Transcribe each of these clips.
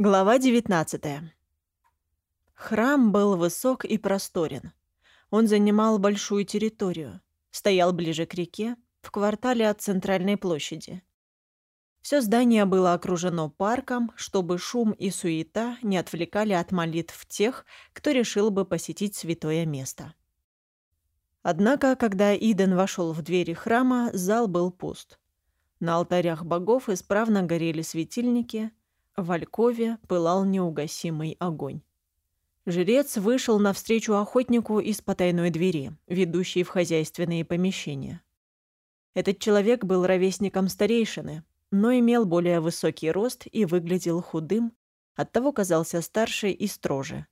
Глава 19. Храм был высок и просторен. Он занимал большую территорию, стоял ближе к реке, в квартале от центральной площади. Все здание было окружено парком, чтобы шум и суета не отвлекали от молитв тех, кто решил бы посетить святое место. Однако, когда Иден вошел в двери храма, зал был пуст. На алтарях богов исправно горели светильники – в Алькове пылал неугасимый огонь. Жрец вышел навстречу охотнику из потайной двери, ведущей в хозяйственные помещения. Этот человек был ровесником старейшины, но имел более высокий рост и выглядел худым, оттого казался старше и строже.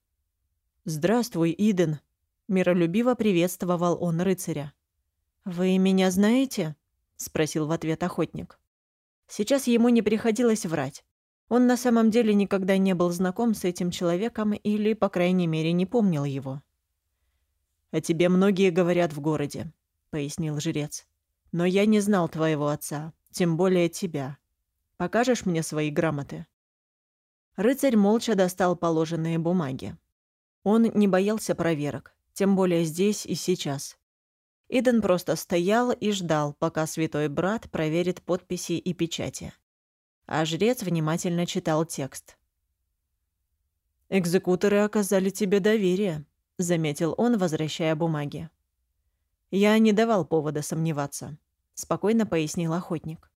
«Здравствуй, Иден!» — миролюбиво приветствовал он рыцаря. «Вы меня знаете?» — спросил в ответ охотник. Сейчас ему не приходилось врать. Он на самом деле никогда не был знаком с этим человеком или, по крайней мере, не помнил его. «О тебе многие говорят в городе», — пояснил жрец. «Но я не знал твоего отца, тем более тебя. Покажешь мне свои грамоты?» Рыцарь молча достал положенные бумаги. Он не боялся проверок, тем более здесь и сейчас. Иден просто стоял и ждал, пока святой брат проверит подписи и печати а жрец внимательно читал текст. «Экзекуторы оказали тебе доверие», — заметил он, возвращая бумаги. «Я не давал повода сомневаться», — спокойно пояснил охотник.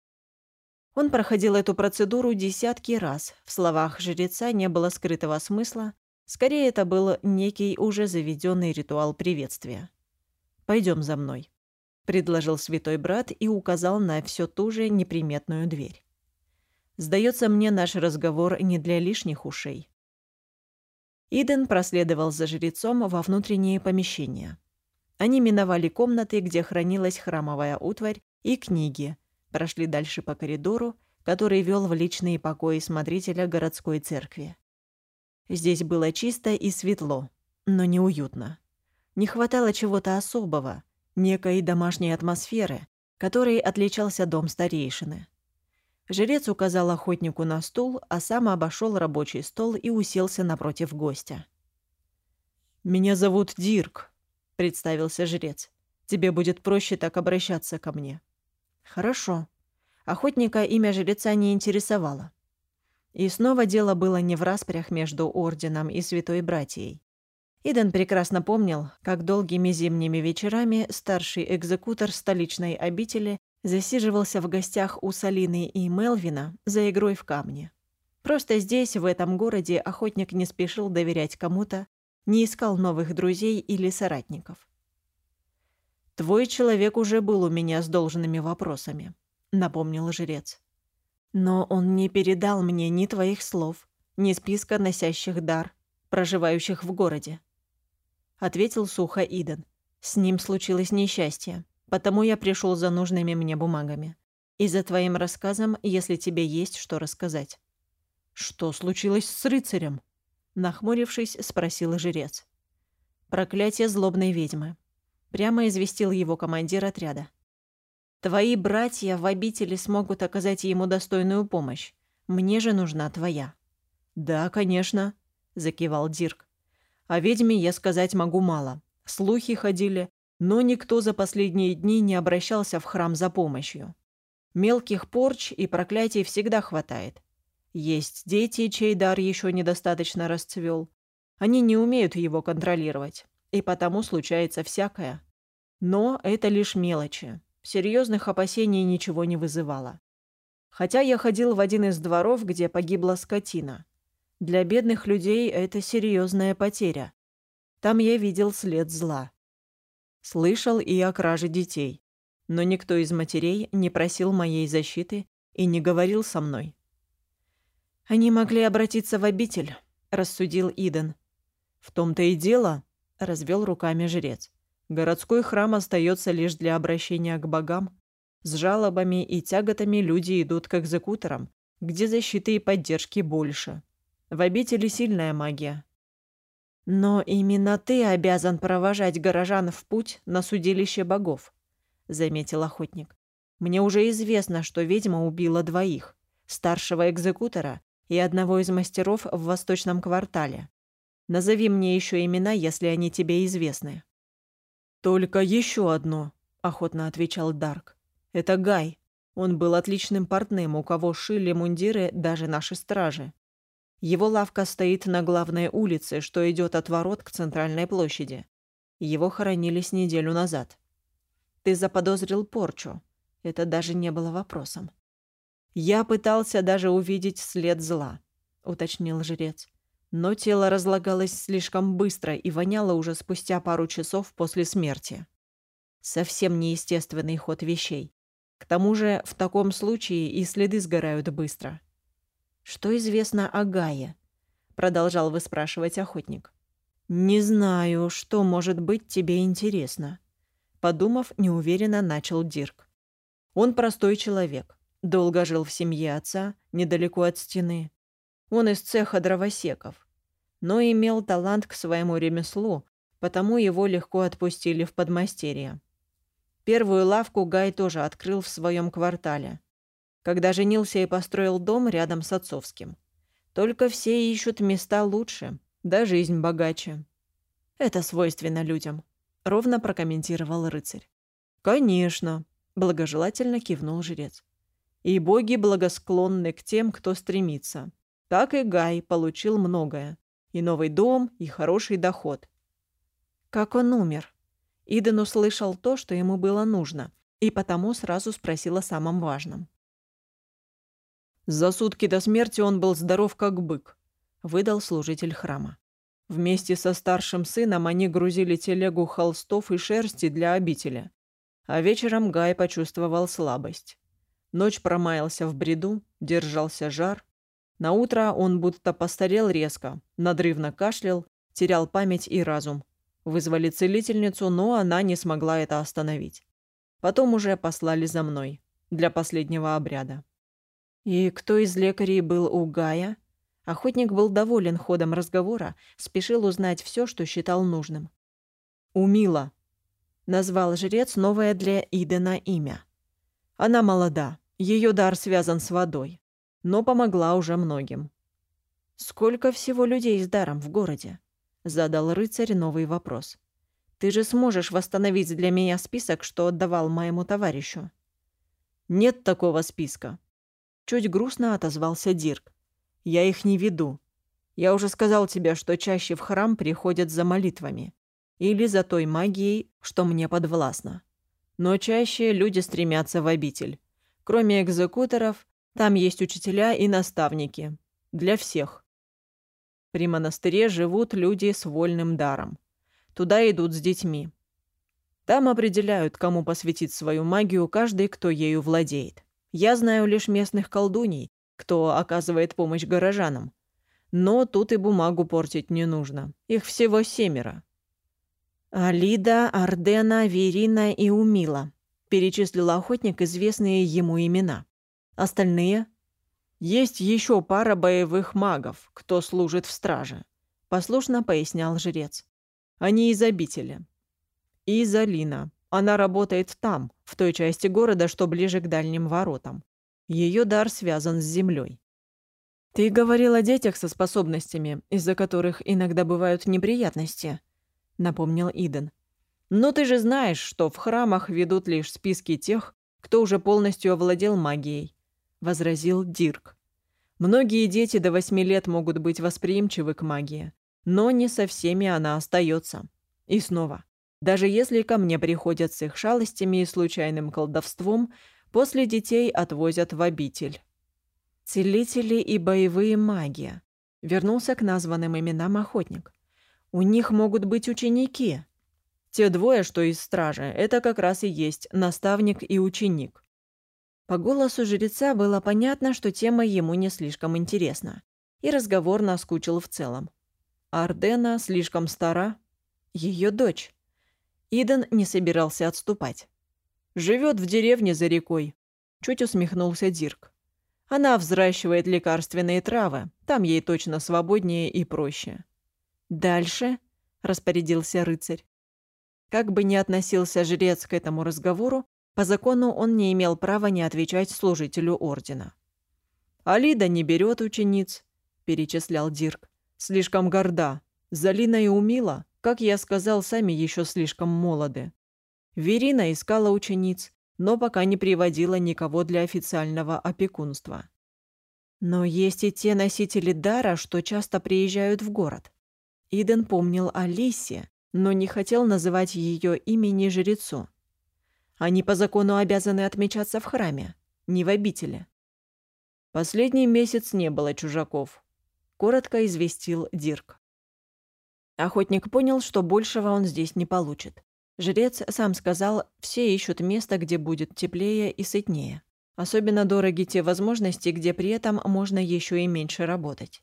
Он проходил эту процедуру десятки раз. В словах жреца не было скрытого смысла. Скорее, это был некий уже заведенный ритуал приветствия. Пойдем за мной», — предложил святой брат и указал на все ту же неприметную дверь. Сдается мне наш разговор не для лишних ушей. Иден проследовал за жрецом во внутренние помещения. Они миновали комнаты, где хранилась храмовая утварь и книги, прошли дальше по коридору, который вел в личные покои смотрителя городской церкви. Здесь было чисто и светло, но неуютно. Не хватало чего-то особого, некой домашней атмосферы, которой отличался дом старейшины. Жрец указал охотнику на стул, а сам обошел рабочий стол и уселся напротив гостя. «Меня зовут Дирк», — представился жрец. «Тебе будет проще так обращаться ко мне». «Хорошо». Охотника имя жреца не интересовало. И снова дело было не в распрях между орденом и святой братьей. Иден прекрасно помнил, как долгими зимними вечерами старший экзекутор столичной обители засиживался в гостях у Салины и Мелвина за игрой в камни. Просто здесь, в этом городе, охотник не спешил доверять кому-то, не искал новых друзей или соратников. «Твой человек уже был у меня с должными вопросами», — напомнил жрец. «Но он не передал мне ни твоих слов, ни списка носящих дар, проживающих в городе», — ответил сухо Иден. «С ним случилось несчастье. Потому я пришел за нужными мне бумагами. И за твоим рассказом, если тебе есть что рассказать». «Что случилось с рыцарем?» Нахмурившись, спросил жрец. «Проклятие злобной ведьмы». Прямо известил его командир отряда. «Твои братья в обители смогут оказать ему достойную помощь. Мне же нужна твоя». «Да, конечно», — закивал Дирк. «О ведьме я сказать могу мало. Слухи ходили, но никто за последние дни не обращался в храм за помощью. Мелких порч и проклятий всегда хватает. Есть дети, чей дар еще недостаточно расцвел. Они не умеют его контролировать, и потому случается всякое. Но это лишь мелочи. Серьезных опасений ничего не вызывало. Хотя я ходил в один из дворов, где погибла скотина. Для бедных людей это серьезная потеря. Там я видел след зла. Слышал и о краже детей. Но никто из матерей не просил моей защиты и не говорил со мной. «Они могли обратиться в обитель», — рассудил Иден. «В том-то и дело», — развел руками жрец. «Городской храм остается лишь для обращения к богам. С жалобами и тяготами люди идут к экзекуторам, где защиты и поддержки больше. В обители сильная магия, «Но именно ты обязан провожать горожан в путь на судилище богов», — заметил охотник. «Мне уже известно, что ведьма убила двоих — старшего экзекутора и одного из мастеров в восточном квартале. Назови мне еще имена, если они тебе известны». «Только еще одно», — охотно отвечал Дарк. «Это Гай. Он был отличным портным, у кого шили мундиры даже наши стражи. Его лавка стоит на главной улице, что идет от ворот к центральной площади. Его хоронили с неделю назад. Ты заподозрил порчу. Это даже не было вопросом. Я пытался даже увидеть след зла, уточнил жрец. Но тело разлагалось слишком быстро и воняло уже спустя пару часов после смерти. Совсем неестественный ход вещей. К тому же, в таком случае и следы сгорают быстро. «Что известно о Гае?» — продолжал выспрашивать охотник. «Не знаю, что может быть тебе интересно», — подумав, неуверенно начал Дирк. «Он простой человек, долго жил в семье отца, недалеко от стены, он из цеха дровосеков. Но имел талант к своему ремеслу, потому его легко отпустили в подмастерье. Первую лавку Гай тоже открыл в своем квартале. Когда женился и построил дом рядом с отцовским. Только все ищут места лучше, да жизнь богаче. Это свойственно людям, ровно прокомментировал рыцарь. Конечно, благожелательно кивнул жрец. И боги благосклонны к тем, кто стремится. Так и Гай получил многое. И новый дом, и хороший доход. Как он умер? Иден услышал то, что ему было нужно, и потому сразу спросил о самом важном. «За сутки до смерти он был здоров как бык», — выдал служитель храма. Вместе со старшим сыном они грузили телегу холстов и шерсти для обители. А вечером Гай почувствовал слабость. Ночь промаялся в бреду, держался жар, на утро он будто постарел резко, надрывно кашлял, терял память и разум. Вызвали целительницу, но она не смогла это остановить. Потом уже послали за мной, для последнего обряда. И кто из лекарей был у Гая? Охотник был доволен ходом разговора, спешил узнать все, что считал нужным. «Умила», — назвал жрец новое для Идена имя. «Она молода, ее дар связан с водой но помогла уже многим. «Сколько всего людей с даром в городе?» — задал рыцарь новый вопрос. «Ты же сможешь восстановить для меня список, что отдавал моему товарищу?» «Нет такого списка», — чуть грустно отозвался Дирк. «Я их не веду. Я уже сказал тебе, что чаще в храм приходят за молитвами или за той магией, что мне подвластна. Но чаще люди стремятся в обитель. Кроме экзекуторов, там есть учителя и наставники. Для всех. При монастыре живут люди с вольным даром. Туда идут с детьми. Там определяют, кому посвятить свою магию каждый, кто ею владеет. Я знаю лишь местных колдуней, кто оказывает помощь горожанам. Но тут и бумагу портить не нужно. Их всего семеро. Алида, Ардена, Верина и Умила. Перечислил охотник известные ему имена. Остальные? Есть еще пара боевых магов, кто служит в страже. Послушно пояснял жрец. Они из обители. И Залина. Она работает там, в той части города, что ближе к дальним воротам. Ее дар связан с землей. «Ты говорил о детях со способностями, из-за которых иногда бывают неприятности», — напомнил Иден. «Но ты же знаешь, что в храмах ведут лишь списки тех, кто уже полностью овладел магией. — возразил Дирк. «Многие дети до восьми лет могут быть восприимчивы к магии, но не со всеми она остается. И снова, даже если ко мне приходят с их шалостями и случайным колдовством, после детей отвозят в обитель». «Целители и боевые маги», — вернулся к названным именам охотник. «У них могут быть ученики». Те двое, что из стражи, это как раз и есть наставник и ученик. По голосу жреца было понятно, что тема ему не слишком интересна, и разговор наскучил в целом. Ардена слишком стара. Ее дочь. Иден не собирался отступать. Живет в деревне за рекой. Чуть усмехнулся Дирк. Она взращивает лекарственные травы. Там ей точно свободнее и проще. Дальше, распорядился рыцарь. Как бы ни относился жрец к этому разговору, по закону он не имел права не отвечать служителю ордена. «Алида не берет учениц», — перечислял Дирк. «Слишком горда. Залина и Умила, как я сказал, сами еще слишком молоды. Верина искала учениц, но пока не приводила никого для официального опекунства. Но есть и те носители дара, что часто приезжают в город. Иден помнил о Лисе, но не хотел называть ее имени жрецу. Они по закону обязаны отмечаться в храме, не в обители. Последний месяц не было чужаков, коротко известил Дирк. Охотник понял, что большего он здесь не получит. Жрец сам сказал, все ищут место, где будет теплее и сытнее. Особенно дороги те возможности, где при этом можно еще и меньше работать.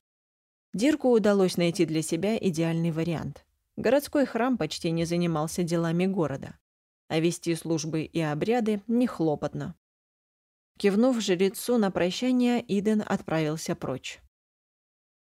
Дирку удалось найти для себя идеальный вариант. Городской храм почти не занимался делами города, а вести службы и обряды не хлопотно. Кивнув жрецу на прощание, Иден отправился прочь.